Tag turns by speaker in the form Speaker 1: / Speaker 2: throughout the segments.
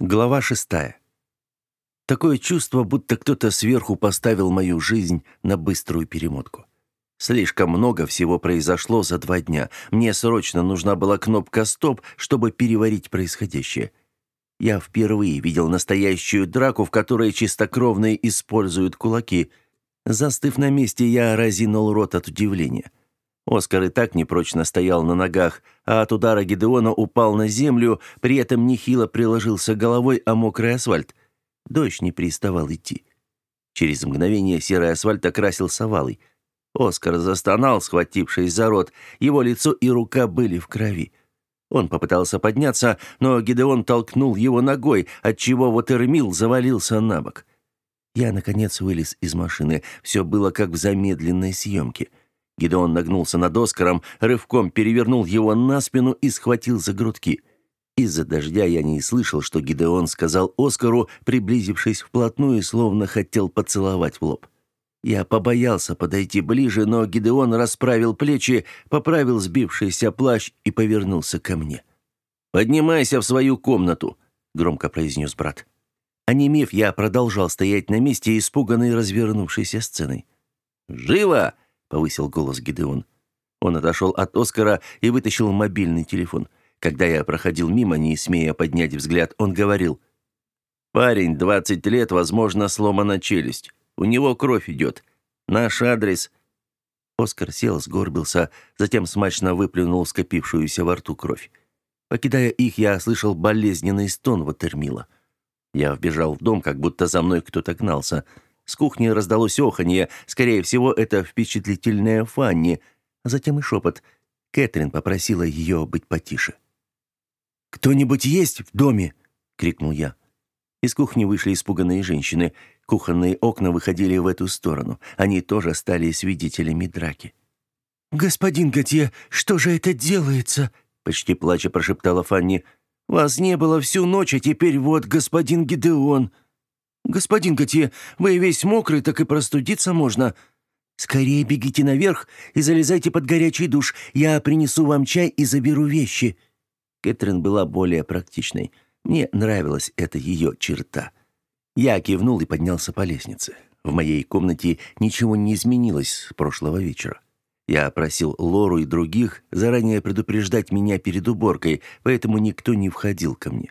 Speaker 1: Глава шестая. Такое чувство, будто кто-то сверху поставил мою жизнь на быструю перемотку. Слишком много всего произошло за два дня. Мне срочно нужна была кнопка «Стоп», чтобы переварить происходящее. Я впервые видел настоящую драку, в которой чистокровные используют кулаки. Застыв на месте, я разинул рот от удивления. Оскар и так непрочно стоял на ногах, а от удара Гедеона упал на землю, при этом нехило приложился головой о мокрый асфальт. Дождь не переставал идти. Через мгновение серый асфальт окрасился валой. Оскар застонал, схватившись за рот. Его лицо и рука были в крови. Он попытался подняться, но Гедеон толкнул его ногой, отчего Ватермил завалился на бок. Я, наконец, вылез из машины. Все было как в замедленной съемке — Гидеон нагнулся над Оскаром, рывком перевернул его на спину и схватил за грудки. Из-за дождя я не слышал, что Гидеон сказал Оскару, приблизившись вплотную, словно хотел поцеловать в лоб. Я побоялся подойти ближе, но Гидеон расправил плечи, поправил сбившийся плащ и повернулся ко мне. «Поднимайся в свою комнату», — громко произнес брат. Онемев, я продолжал стоять на месте, испуганный развернувшейся сценой. «Живо!» — повысил голос Гидеон. Он отошел от Оскара и вытащил мобильный телефон. Когда я проходил мимо, не смея поднять взгляд, он говорил. «Парень, 20 лет, возможно, сломана челюсть. У него кровь идет. Наш адрес...» Оскар сел, сгорбился, затем смачно выплюнул скопившуюся во рту кровь. Покидая их, я слышал болезненный стон Ватермила. Я вбежал в дом, как будто за мной кто-то гнался — с кухни раздалось оханье. Скорее всего, это впечатлительная Фанни. А затем и шепот. Кэтрин попросила ее быть потише. «Кто-нибудь есть в доме?» — крикнул я. Из кухни вышли испуганные женщины. Кухонные окна выходили в эту сторону. Они тоже стали свидетелями драки. «Господин Готье, что же это делается?» — почти плача прошептала Фанни. «Вас не было всю ночь, а теперь вот господин Гидеон». «Господин Готье, вы весь мокрый, так и простудиться можно. Скорее бегите наверх и залезайте под горячий душ. Я принесу вам чай и заберу вещи». Кэтрин была более практичной. Мне нравилась эта ее черта. Я кивнул и поднялся по лестнице. В моей комнате ничего не изменилось с прошлого вечера. Я просил Лору и других заранее предупреждать меня перед уборкой, поэтому никто не входил ко мне.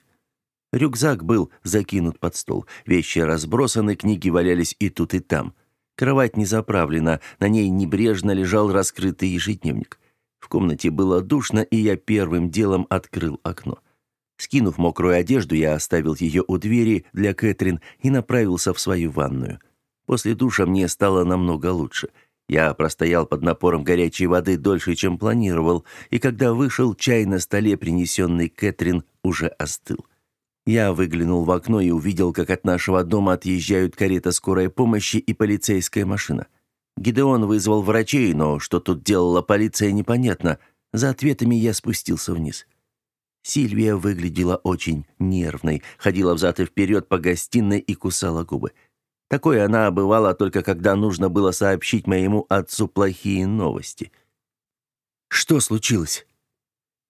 Speaker 1: Рюкзак был закинут под стол. Вещи разбросаны, книги валялись и тут, и там. Кровать не заправлена, на ней небрежно лежал раскрытый ежедневник. В комнате было душно, и я первым делом открыл окно. Скинув мокрую одежду, я оставил ее у двери для Кэтрин и направился в свою ванную. После душа мне стало намного лучше. Я простоял под напором горячей воды дольше, чем планировал, и когда вышел, чай на столе, принесенный Кэтрин, уже остыл. Я выглянул в окно и увидел, как от нашего дома отъезжают карета скорой помощи и полицейская машина. Гидеон вызвал врачей, но что тут делала полиция, непонятно. За ответами я спустился вниз. Сильвия выглядела очень нервной, ходила взад и вперед по гостиной и кусала губы. Такое она бывала только когда нужно было сообщить моему отцу плохие новости. «Что случилось?»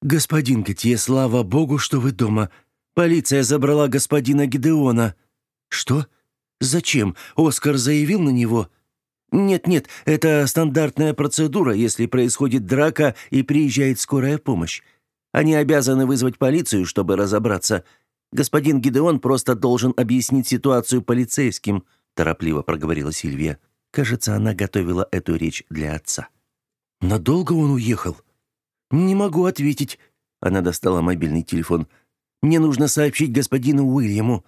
Speaker 1: «Господин Готье, слава богу, что вы дома», Полиция забрала господина Гидеона». «Что? Зачем? Оскар заявил на него?» «Нет-нет, это стандартная процедура, если происходит драка и приезжает скорая помощь. Они обязаны вызвать полицию, чтобы разобраться. Господин Гидеон просто должен объяснить ситуацию полицейским», торопливо проговорила Сильвия. Кажется, она готовила эту речь для отца. «Надолго он уехал?» «Не могу ответить». Она достала мобильный телефон. Мне нужно сообщить господину Уильяму».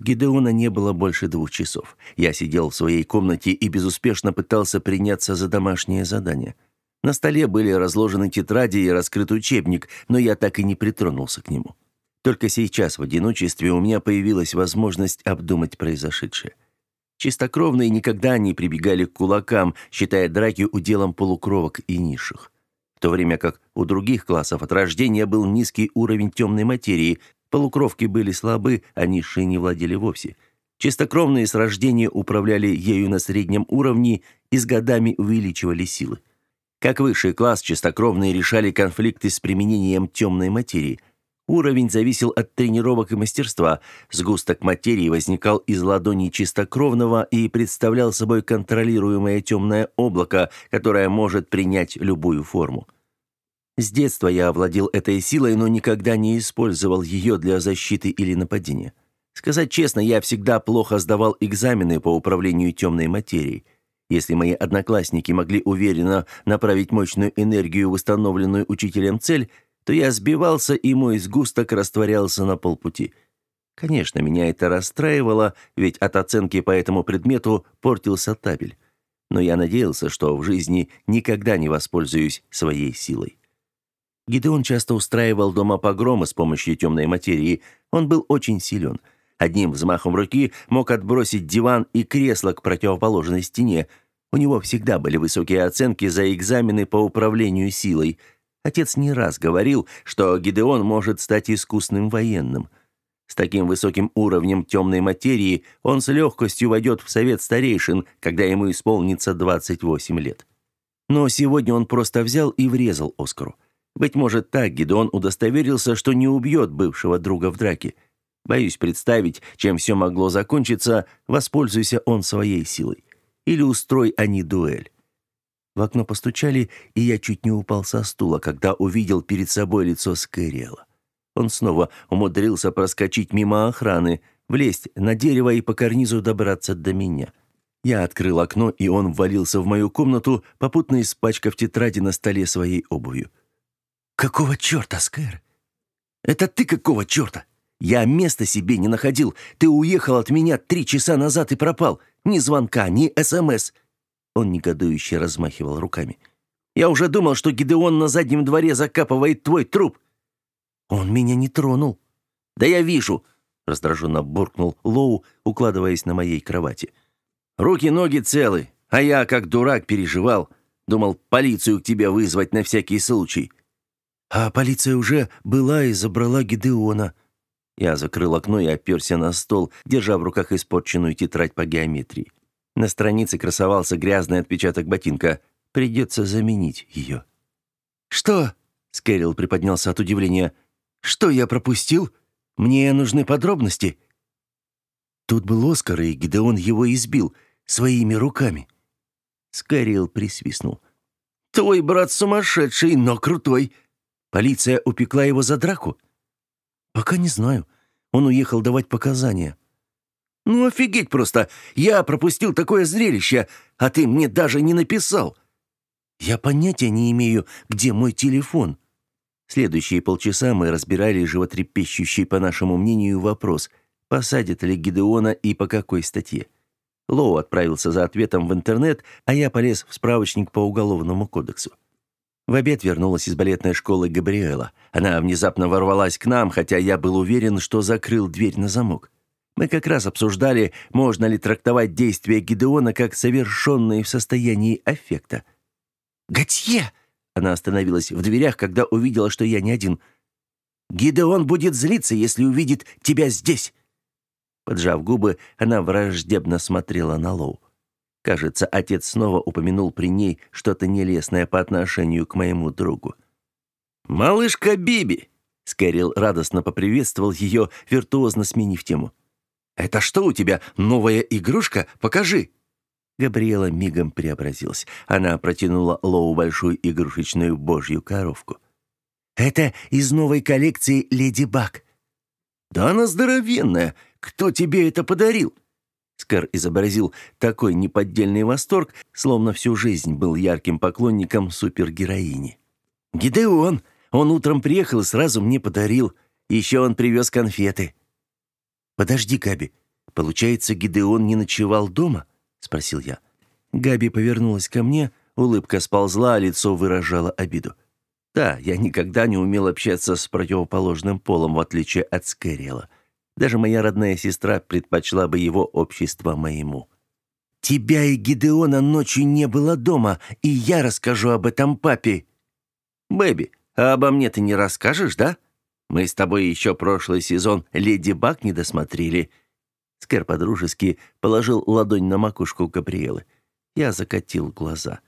Speaker 1: Гидеона не было больше двух часов. Я сидел в своей комнате и безуспешно пытался приняться за домашнее задание. На столе были разложены тетради и раскрыт учебник, но я так и не притронулся к нему. Только сейчас, в одиночестве, у меня появилась возможность обдумать произошедшее. Чистокровные никогда не прибегали к кулакам, считая драки уделом полукровок и низших в то время как у других классов от рождения был низкий уровень темной материи, полукровки были слабы, а низшие не владели вовсе. Чистокровные с рождения управляли ею на среднем уровне и с годами увеличивали силы. Как высший класс, чистокровные решали конфликты с применением темной материи. Уровень зависел от тренировок и мастерства. Сгусток материи возникал из ладони чистокровного и представлял собой контролируемое темное облако, которое может принять любую форму. С детства я овладел этой силой, но никогда не использовал ее для защиты или нападения. Сказать честно, я всегда плохо сдавал экзамены по управлению темной материей. Если мои одноклассники могли уверенно направить мощную энергию в установленную учителем цель – то я сбивался, и мой сгусток растворялся на полпути. Конечно, меня это расстраивало, ведь от оценки по этому предмету портился табель. Но я надеялся, что в жизни никогда не воспользуюсь своей силой. Гидеон часто устраивал дома погромы с помощью темной материи. Он был очень силен. Одним взмахом руки мог отбросить диван и кресло к противоположной стене. У него всегда были высокие оценки за экзамены по управлению силой – Отец не раз говорил, что Гидеон может стать искусным военным. С таким высоким уровнем темной материи он с легкостью войдет в совет старейшин, когда ему исполнится 28 лет. Но сегодня он просто взял и врезал Оскару. Быть может, так Гидеон удостоверился, что не убьет бывшего друга в драке. Боюсь представить, чем все могло закончиться, воспользуйся он своей силой. Или устрой они дуэль. В окно постучали, и я чуть не упал со стула, когда увидел перед собой лицо Скэриэла. Он снова умудрился проскочить мимо охраны, влезть на дерево и по карнизу добраться до меня. Я открыл окно, и он ввалился в мою комнату, попутно испачкав тетради на столе своей обувью. «Какого черта, Скэр? Это ты какого черта? Я места себе не находил. Ты уехал от меня три часа назад и пропал. Ни звонка, ни СМС. Он негодующе размахивал руками. «Я уже думал, что Гидеон на заднем дворе закапывает твой труп!» «Он меня не тронул!» «Да я вижу!» — раздраженно буркнул Лоу, укладываясь на моей кровати. «Руки-ноги целы, а я, как дурак, переживал. Думал, полицию к тебе вызвать на всякий случай». «А полиция уже была и забрала Гидеона». Я закрыл окно и оперся на стол, держа в руках испорченную тетрадь по геометрии. На странице красовался грязный отпечаток ботинка. Придется заменить ее. «Что?» — Скэрилл приподнялся от удивления. «Что я пропустил? Мне нужны подробности». Тут был Оскар, и Гидеон его избил своими руками. Скэрилл присвистнул. «Твой брат сумасшедший, но крутой. Полиция упекла его за драку?» «Пока не знаю. Он уехал давать показания». Ну офигеть просто! Я пропустил такое зрелище, а ты мне даже не написал!» «Я понятия не имею, где мой телефон». Следующие полчаса мы разбирали животрепещущий, по нашему мнению, вопрос, посадят ли Гидеона и по какой статье. Лоу отправился за ответом в интернет, а я полез в справочник по Уголовному кодексу. В обед вернулась из балетной школы Габриэла. Она внезапно ворвалась к нам, хотя я был уверен, что закрыл дверь на замок. Мы как раз обсуждали, можно ли трактовать действия Гидеона как совершенные в состоянии аффекта. «Готье!» Она остановилась в дверях, когда увидела, что я не один. «Гидеон будет злиться, если увидит тебя здесь!» Поджав губы, она враждебно смотрела на Лоу. Кажется, отец снова упомянул при ней что-то нелестное по отношению к моему другу. «Малышка Биби!» Скэрилл радостно поприветствовал ее, виртуозно сменив тему. «Это что у тебя, новая игрушка? Покажи!» Габриэла мигом преобразилась. Она протянула Лоу большую игрушечную божью коровку. «Это из новой коллекции «Леди Баг». «Да она здоровенная! Кто тебе это подарил?» Скар изобразил такой неподдельный восторг, словно всю жизнь был ярким поклонником супергероини. «Гидеон! Он утром приехал и сразу мне подарил. Еще он привез конфеты». «Подожди, Габи. Получается, Гидеон не ночевал дома?» — спросил я. Габи повернулась ко мне, улыбка сползла, а лицо выражало обиду. Да, я никогда не умел общаться с противоположным полом, в отличие от Скэриэла. Даже моя родная сестра предпочла бы его общество моему. «Тебя и Гидеона ночью не было дома, и я расскажу об этом папе». «Бэби, а обо мне ты не расскажешь, да?» Мы с тобой еще прошлый сезон «Леди Баг» не досмотрели». Скэр подружески положил ладонь на макушку Габриэлы. Я закатил глаза.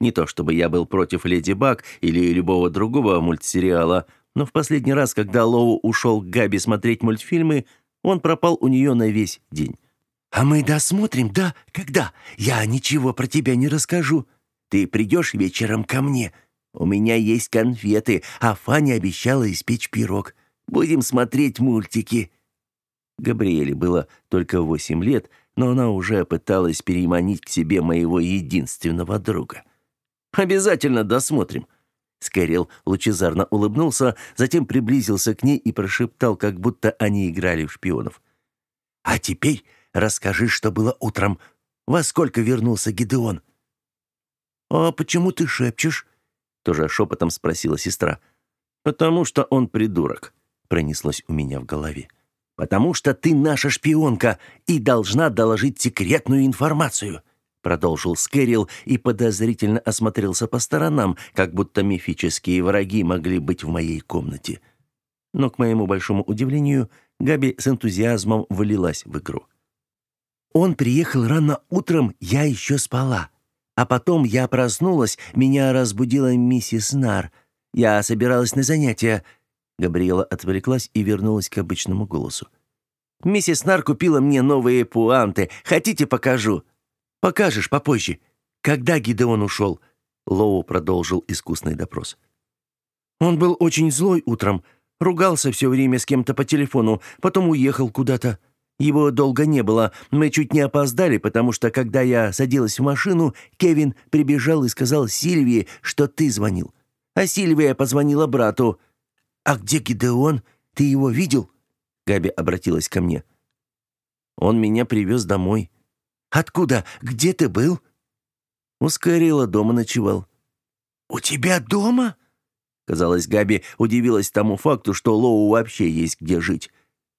Speaker 1: Не то чтобы я был против «Леди Баг» или любого другого мультсериала, Но в последний раз, когда Лоу ушел к Габи смотреть мультфильмы, он пропал у нее на весь день.
Speaker 2: «А мы досмотрим, да? Когда? Я ничего про тебя не расскажу. Ты придешь вечером ко мне. У меня есть конфеты, а Фаня обещала испечь пирог. Будем смотреть мультики».
Speaker 1: Габриэле было только восемь лет, но она уже пыталась переманить к себе моего единственного друга. «Обязательно досмотрим». Скэрилл лучезарно улыбнулся, затем приблизился к ней и прошептал, как будто они играли в шпионов.
Speaker 2: «А теперь расскажи, что было утром. Во сколько вернулся Гидеон?»
Speaker 1: «А почему ты шепчешь?» Тоже шепотом спросила сестра. «Потому что он придурок», пронеслось у меня в голове. «Потому что ты наша шпионка и должна доложить секретную информацию», продолжил Скэрилл и подозрительно осмотрелся по сторонам, как будто мифические враги могли быть в моей комнате. Но, к моему большому удивлению, Габи с энтузиазмом влилась в игру.
Speaker 2: «Он приехал рано утром, я еще спала. А потом я проснулась, меня разбудила миссис Нар. Я собиралась на занятия».
Speaker 1: Габриэла отвлеклась и вернулась к обычному голосу. «Миссис Нар купила мне новые пуанты. Хотите, покажу?»
Speaker 2: Покажешь попозже. Когда Гидеон ушел?»
Speaker 1: Лоу продолжил искусный допрос.
Speaker 2: «Он был очень злой утром. Ругался все время с кем-то по телефону, потом уехал куда-то. Его долго не было. Мы чуть не опоздали, потому что, когда я садилась в машину, Кевин прибежал и сказал Сильвии, что ты звонил. А Сильвия позвонила брату. «А где Гидеон? Ты его видел?» Габи обратилась ко мне.
Speaker 1: «Он меня привез домой».
Speaker 2: Откуда? Где ты был?»
Speaker 1: «У Скайрила дома ночевал».
Speaker 2: «У тебя дома?»
Speaker 1: Казалось, Габи удивилась тому факту, что Лоу вообще есть где жить.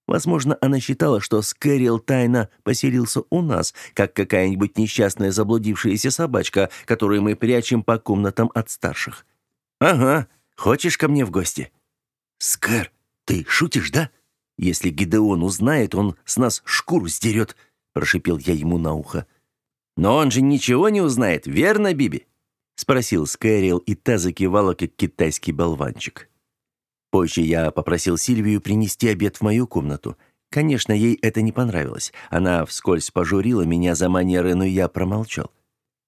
Speaker 1: Возможно, она считала, что Скэрилл тайно поселился у нас, как какая-нибудь несчастная заблудившаяся собачка, которую мы прячем по комнатам от старших. «Ага, хочешь ко мне в гости?»
Speaker 2: «Скэр, ты шутишь, да?
Speaker 1: Если Гидеон узнает, он с нас шкуру сдерет», — прошипел я ему на ухо. «Но он же ничего не узнает, верно, Биби?» — спросил Скэрилл, и та закивала, как китайский болванчик. Позже я попросил Сильвию принести обед в мою комнату. Конечно, ей это не понравилось. Она вскользь пожурила меня за манеры, но я промолчал.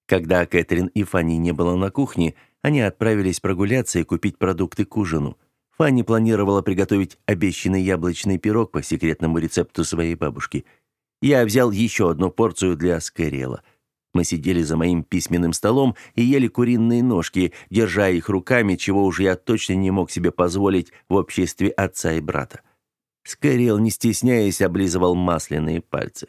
Speaker 1: Когда Кэтрин и Фанни не было на кухне, они отправились прогуляться и купить продукты к ужину. Фанни планировала приготовить обещанный яблочный пирог по секретному рецепту своей бабушки — я взял еще одну порцию для Скэриэла. Мы сидели за моим письменным столом и ели куриные ножки, держа их руками, чего уже я точно не мог себе позволить в обществе отца и брата. Скэриэл, не стесняясь, облизывал масляные пальцы.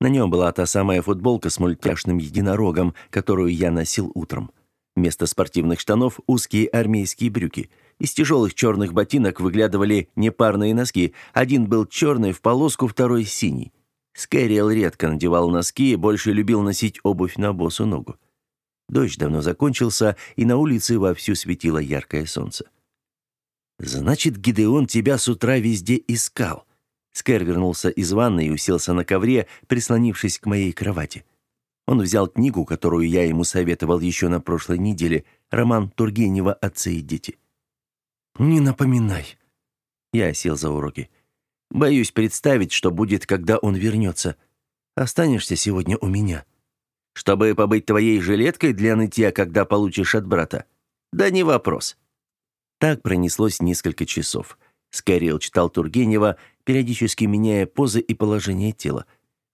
Speaker 1: На нем была та самая футболка с мультяшным единорогом, которую я носил утром. Вместо спортивных штанов узкие армейские брюки. Из тяжелых черных ботинок выглядывали непарные носки. Один был черный в полоску, второй синий. Скайриэл редко надевал носки и больше любил носить обувь на босу ногу. Дождь давно закончился, и на улице вовсю светило яркое солнце. «Значит, Гидеон тебя с утра везде искал». Скэр вернулся из ванной и уселся на ковре, прислонившись к моей кровати. Он взял книгу, которую я ему советовал еще на прошлой неделе, роман Тургенева «Отцы и дети».
Speaker 2: «Не напоминай».
Speaker 1: Я сел за уроки. Боюсь представить, что будет, когда он вернется. Останешься сегодня у меня. Чтобы побыть твоей жилеткой для нытья, когда получишь от брата? Да не вопрос. Так пронеслось несколько часов. Скорел читал Тургенева, периодически меняя позы и положение тела.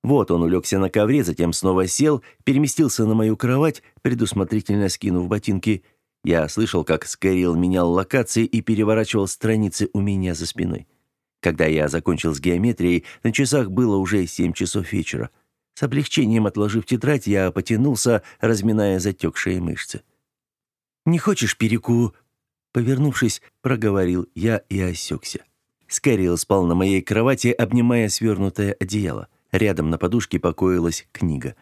Speaker 1: Вот он улегся на ковре, затем снова сел, переместился на мою кровать, предусмотрительно скинув ботинки. Я слышал, как Скорел менял локации и переворачивал страницы у меня за спиной. Когда я закончил с геометрией, на часах было уже семь часов вечера. С облегчением отложив тетрадь, я потянулся, разминая затекшие мышцы.
Speaker 2: «Не хочешь переку?»
Speaker 1: Повернувшись, проговорил я и осекся. Скэрилл спал на моей кровати, обнимая свернутое одеяло. Рядом на подушке покоилась книга.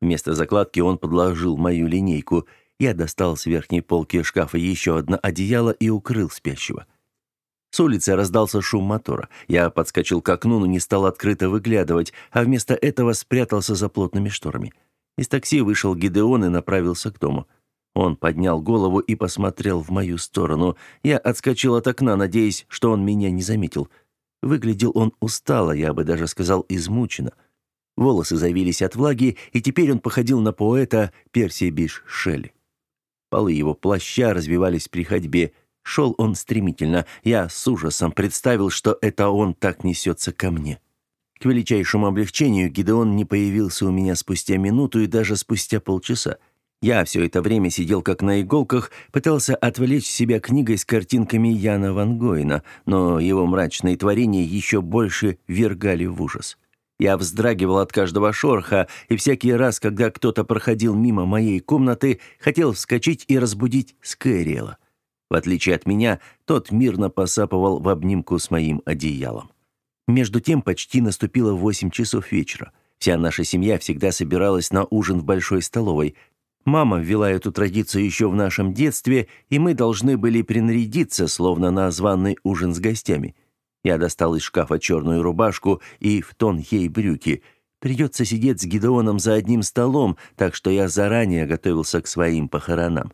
Speaker 1: Вместо закладки он подложил мою линейку. Я достал с верхней полки шкафа еще одно одеяло и укрыл спящего. С улицы раздался шум мотора. Я подскочил к окну, но не стал открыто выглядывать, а вместо этого спрятался за плотными шторами. Из такси вышел Гидеон и направился к дому. Он поднял голову и посмотрел в мою сторону. Я отскочил от окна, надеясь, что он меня не заметил. Выглядел он устало, я бы даже сказал, измученно. Волосы завились от влаги, и теперь он походил на поэта Персия Биш Шелли. Полы его плаща развивались при ходьбе. Шел он стремительно. Я с ужасом представил, что это он так несется ко мне. К величайшему облегчению Гидеон не появился у меня спустя минуту и даже спустя полчаса. Я все это время сидел как на иголках, пытался отвлечь себя книгой с картинками Яна Ван Гойна, но его мрачные творения еще больше вергали в ужас. Я вздрагивал от каждого шорха, и всякий раз, когда кто-то проходил мимо моей комнаты, хотел вскочить и разбудить Скэриэла. В отличие от меня, тот мирно посапывал в обнимку с моим одеялом. Между тем почти наступило восемь часов вечера. Вся наша семья всегда собиралась на ужин в большой столовой. Мама ввела эту традицию еще в нашем детстве, и мы должны были принарядиться, словно на званый ужин с гостями. Я достал из шкафа черную рубашку и в тон ей брюки. Придется сидеть с Гидеоном за одним столом, так что я заранее готовился к своим похоронам.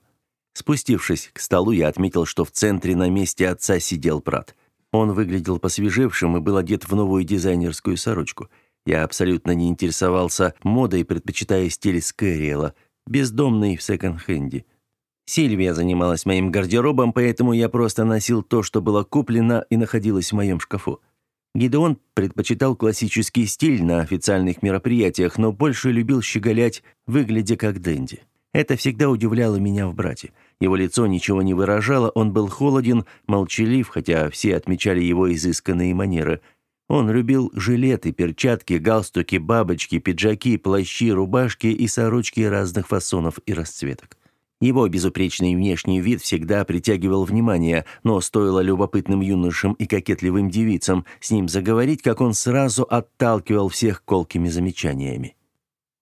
Speaker 1: Спустившись к столу, я отметил, что в центре на месте отца сидел брат. Он выглядел посвежевшим и был одет в новую дизайнерскую сорочку. Я абсолютно не интересовался модой, предпочитая стиль Скэриэла, бездомный в секонд-хенде. Сильвия занималась моим гардеробом, поэтому я просто носил то, что было куплено и находилось в моем шкафу. Гидеон предпочитал классический стиль на официальных мероприятиях, но больше любил щеголять, выглядя как денди. Это всегда удивляло меня в брате. Его лицо ничего не выражало, он был холоден, молчалив, хотя все отмечали его изысканные манеры. Он любил жилеты, перчатки, галстуки, бабочки, пиджаки, плащи, рубашки и сорочки разных фасонов и расцветок. Его безупречный внешний вид всегда притягивал внимание, но стоило любопытным юношам и кокетливым девицам с ним заговорить, как он сразу отталкивал всех колкими замечаниями.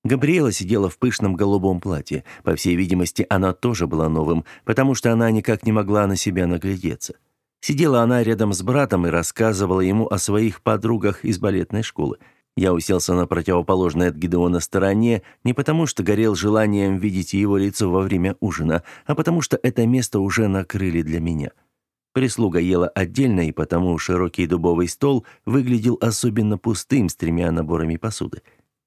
Speaker 1: Габриэла сидела в пышном голубом платье. По всей видимости, она тоже была новым, потому что она никак не могла на себя наглядеться. Сидела она рядом с братом и рассказывала ему о своих подругах из балетной школы. Я уселся на противоположной от Гидеона стороне не потому, что горел желанием видеть его лицо во время ужина, а потому что это место уже накрыли для меня. Прислуга ела отдельно, и потому широкий дубовый стол выглядел особенно пустым с тремя наборами посуды.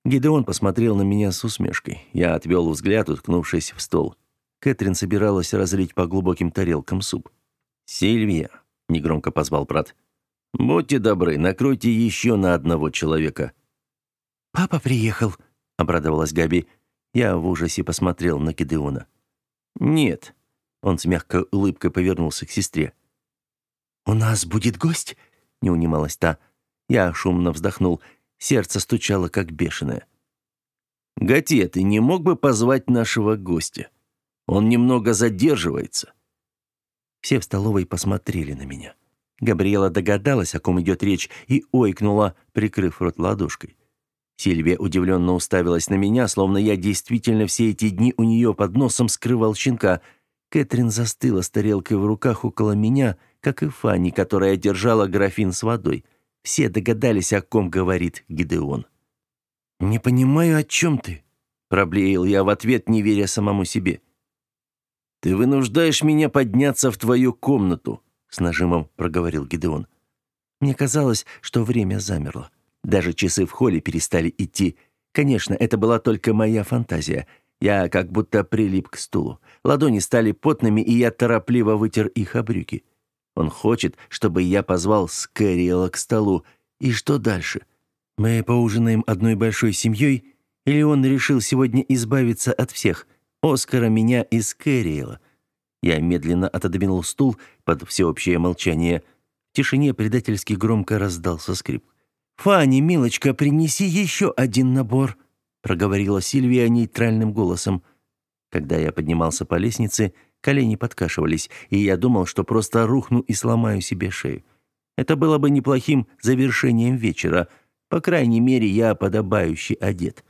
Speaker 1: Гидеон посмотрел на меня с усмешкой. Я отвел взгляд, уткнувшись в стол. Кэтрин собиралась разлить по глубоким тарелкам суп. «Сильвия», — негромко позвал брат, — «будьте добры, накройте еще на одного человека».
Speaker 2: «Папа приехал», — обрадовалась Габи. Я в ужасе посмотрел на Гидеона.
Speaker 1: «Нет». Он с мягкой улыбкой повернулся к сестре.
Speaker 2: «У нас будет гость?» — не унималась та. Я шумно вздохнул. Сердце стучало, как бешеное.
Speaker 1: «Готье, ты не мог бы позвать нашего гостя? Он немного задерживается».
Speaker 2: Все в столовой посмотрели на меня. Габриэла догадалась, о ком идет речь, и ойкнула, прикрыв рот ладошкой. Сильвия удивленно уставилась на меня, словно я действительно все эти дни у нее под носом скрывал щенка. Кэтрин застыла с тарелкой в руках около меня, как и Фанни, которая держала графин с водой. Все догадались, о ком говорит Гидеон.
Speaker 1: «Не понимаю, о чем ты?» – проблеял я в ответ, не веря самому себе. «Ты вынуждаешь меня подняться в твою комнату», – с нажимом проговорил Гидеон.
Speaker 2: Мне казалось, что время замерло. Даже часы в холле перестали идти. Конечно, это была только моя фантазия. Я как будто прилип к стулу. Ладони стали потными, и я торопливо вытер их о брюки. Он хочет, чтобы я позвал Скэриэла к столу. И что дальше? Мы поужинаем одной большой семьей? Или он решил сегодня избавиться от всех? Оскара, меня и Скэриэла? Я медленно отодвинул стул под всеобщее молчание. В тишине предательски громко раздался скрип. «Фанни, милочка, принеси еще один набор», — проговорила Сильвия нейтральным голосом. Когда я поднимался по лестнице, колени подкашивались, и я думал, что просто рухну и сломаю себе шею. Это было бы неплохим завершением вечера. По крайней мере, я подобающе одет.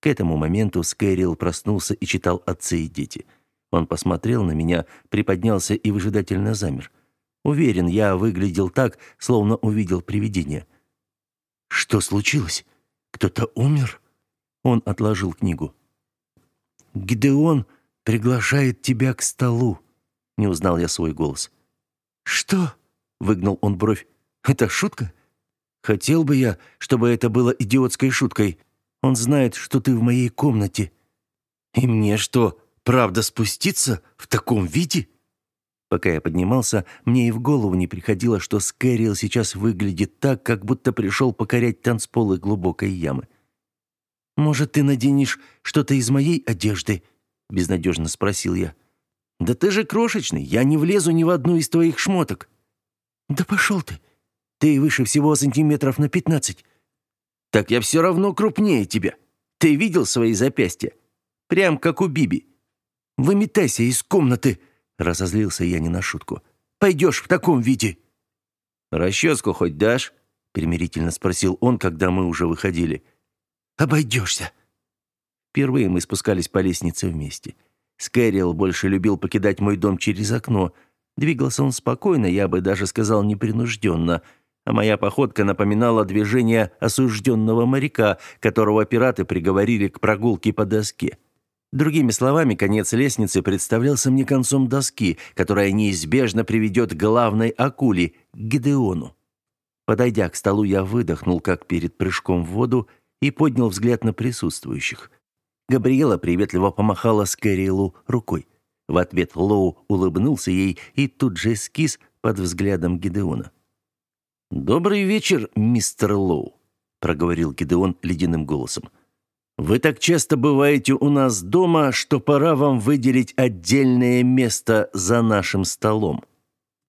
Speaker 2: К этому моменту Скэрилл проснулся и читал «Отцы и дети». Он посмотрел на меня, приподнялся и выжидательно замер. Уверен, я выглядел так, словно увидел привидение. Что случилось? Кто-то умер? Он отложил книгу. Гидеон, приглашает тебя к столу», — не узнал я свой голос. «Что?» — выгнал он бровь. «Это шутка?» «Хотел бы я, чтобы это было идиотской шуткой. Он знает, что ты в моей комнате». «И мне что, правда спуститься в таком виде?» Пока я поднимался, мне и в голову не приходило, что Скэрилл сейчас выглядит так, как будто пришел покорять танцполы глубокой ямы. «Может, ты наденешь что-то из моей одежды?» — безнадежно спросил я. «Да ты же крошечный, я не влезу ни в одну из твоих шмоток». «Да пошел ты! Ты выше всего сантиметров на пятнадцать». «Так я все равно крупнее тебя. Ты видел свои запястья? Прям как у Биби». «Выметайся из комнаты!» — разозлился я не на шутку. «Пойдешь в таком виде».
Speaker 1: «Расческу хоть дашь?» — примирительно спросил он, когда мы уже выходили.
Speaker 2: Обойдешься».
Speaker 1: Впервые мы спускались по лестнице вместе. Скэрилл больше любил покидать мой дом через окно. Двигался он спокойно, я бы даже сказал непринужденно, а моя походка напоминала движение осужденного моряка, которого пираты приговорили к прогулке по доске. Другими словами, конец лестницы представлялся мне концом доски, которая неизбежно приведет к главной акуле, к Гидеону. Подойдя к столу, я выдохнул, как перед прыжком в воду, и поднял взгляд на присутствующих. Габриэла приветливо помахала Скэрилу рукой. В ответ Лоу улыбнулся ей и тут же эскиз под взглядом Гидеона. «Добрый вечер, мистер Лоу», — проговорил Гидеон ледяным голосом. «Вы так часто бываете у нас дома, что пора вам выделить отдельное место за нашим столом».